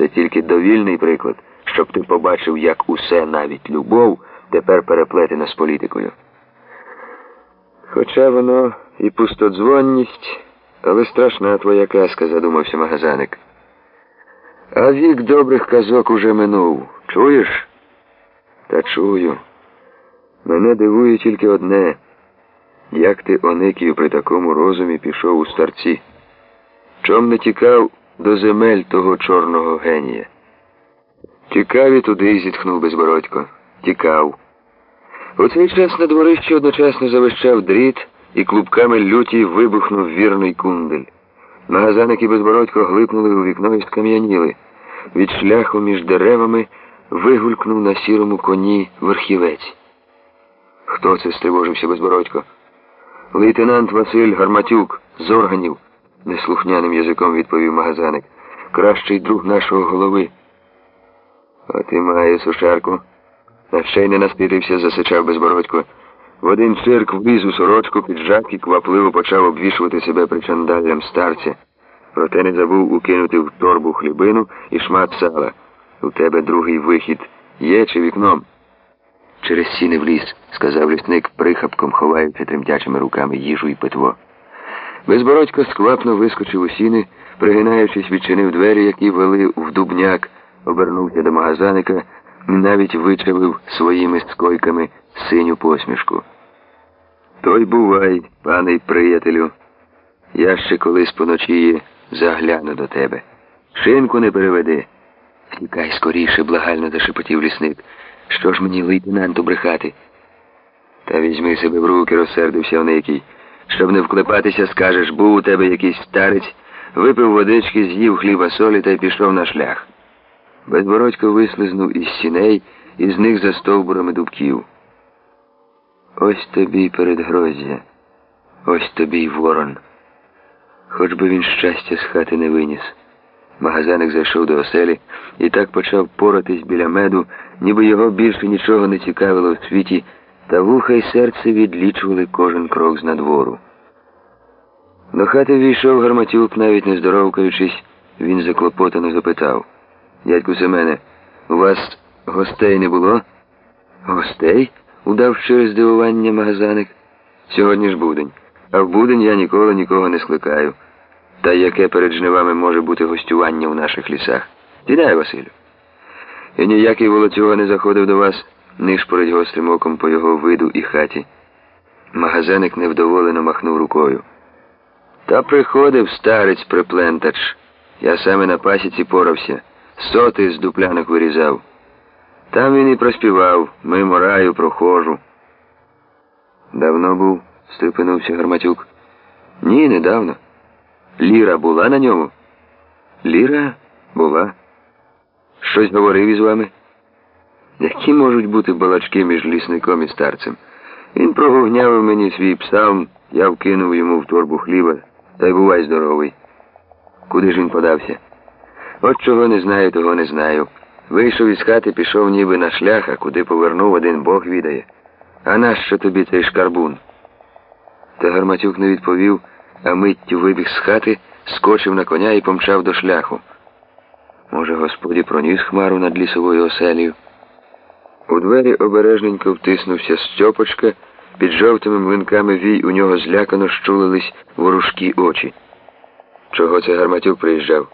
Це тільки довільний приклад, щоб ти побачив, як усе, навіть любов, тепер переплетена з політикою. Хоча воно і пустодзвонність, але страшна твоя казка, задумався магазаник. А вік добрих казок уже минув. Чуєш? Та чую. Мене дивує тільки одне. Як ти, Оникію, при такому розумі пішов у старці? Чом не тікав до земель того чорного генія? Тікав і туди, зітхнув безбородько. Тікав. У цей час на дворищі одночасно завищав дріт і клубками люті вибухнув вірний кундель. Магазаник і безбородько глипнули у вікно і скам'яніли. Від шляху між деревами вигулькнув на сірому коні верхівець. Хто це стривожився безбородько? Лейтенант Василь Гарматюк з органів, неслухняним язиком відповів магазаник. Кращий друг нашого голови. А ти має сушарку. А ще й не наспітився, засичав безбородько. В один цирк вліз у сорочку піджак і квапливо почав обвішувати себе причандаллям старця. Проте не забув укинути в торбу хлібину і шмат сала. У тебе другий вихід є чи вікном? Через сіни в ліс, сказав лісник, прихапком ховаючи тремтячими руками їжу і питво. Безбородько сквапно вискочив у сіни, пригинаючись, відчинив двері, які вели в дубняк, обернувся до магазаника навіть вичавив своїми скойками синю посмішку. Той бувай, пане приятелю. Я ще колись поночі загляну до тебе. Шинку не переведи. Тікай скоріше, благально зашепотів лісник. Що ж мені лейтенанту брехати? Та візьми себе в руки, розсердився Оникій. Щоб не вклепатися, скажеш, був у тебе якийсь старець, випив водички, з'їв хліба солі та й пішов на шлях. Безбородько вислизнув із сіней і зник за стовбурами дубків. Ось тобі й передгроздя, ось тобі й ворон. Хоч би він щастя з хати не виніс. Магазаник зайшов до оселі і так почав поратись біля меду, ніби його більше нічого не цікавило в світі, та вуха й серце відлічували кожен крок з надвору. До хати війшов гарматюк, навіть не здоровкаючись, він заклопотано запитав. Дядьку Семене, у вас гостей не було? Гостей? удав щире здивування магазаник. Сьогодні ж будень. А в будень я ніколи нікого не скликаю. Та яке перед жнивами може бути гостювання у наших лісах? Сідай, Василю. І ніякий волоцюга не заходив до вас, нишпорить гострим оком по його виду і хаті. Магазаник невдоволено махнув рукою. Та приходив старець приплентач. Я саме на пасіці порався, соти з дуплянок вирізав. Там він і проспівав, мимо раю прохожу. Давно був, стрепенувся Гарматюк. Ні, недавно. Ліра була на ньому? Ліра була. Щось говорив із вами? Які можуть бути балачки між лісником і старцем? Він прогугнявив мені свій псалм, я вкинув йому в торбу хліба, та й бувай здоровий. Куди ж він подався? От чого не знаю, того не знаю. Вийшов із хати, пішов ніби на шлях, а куди повернув, один Бог відає. А нащо тобі цей шкарбун? Та Гарматюк не відповів, а миттю вибіг з хати, скочив на коня і помчав до шляху. Може, господі проніс хмару над лісовою оселею. У двері обережненько втиснувся Стьопочка, під жовтими млинками вій у нього злякано щулились ворожкі очі. Чого це Гарматюк приїжджав?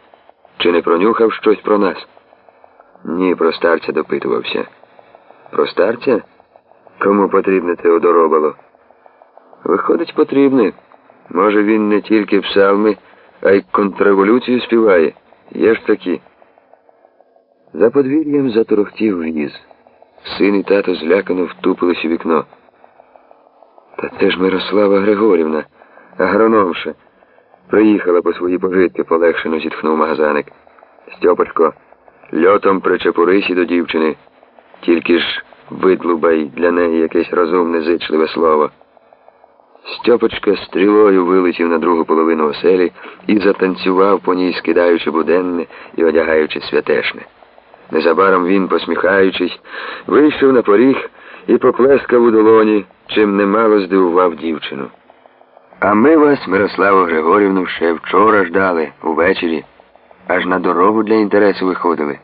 Чи не пронюхав щось про нас? Ні, про старця допитувався. Про старця? Кому потрібне це одоробало? Виходить, потрібне. Може, він не тільки псалми, а й контрреволюцію співає. Є ж такі. За подвір'ям заторохтів віз. Син і тато злякано втупились у вікно. Та це ж Мирослава Григорівна, агрономша. Приїхала по свої пожитки, полегшено зітхнув магазаник. Стьопочко, льотом причепурись до дівчини. Тільки ж видлубай для неї якесь розумне, зичливе слово. Стьопочка стрілою вилетів на другу половину оселі і затанцював по ній, скидаючи буденне і одягаючи святешне. Незабаром він, посміхаючись, вийшов на поріг і поплескав у долоні, чим немало здивував дівчину. А ми вас, Мирославу Григорівну, ще вчора ждали, увечері. аж на дорогу для інтересу виходили.